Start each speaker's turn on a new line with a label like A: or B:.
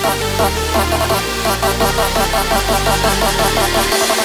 A: ハハハハ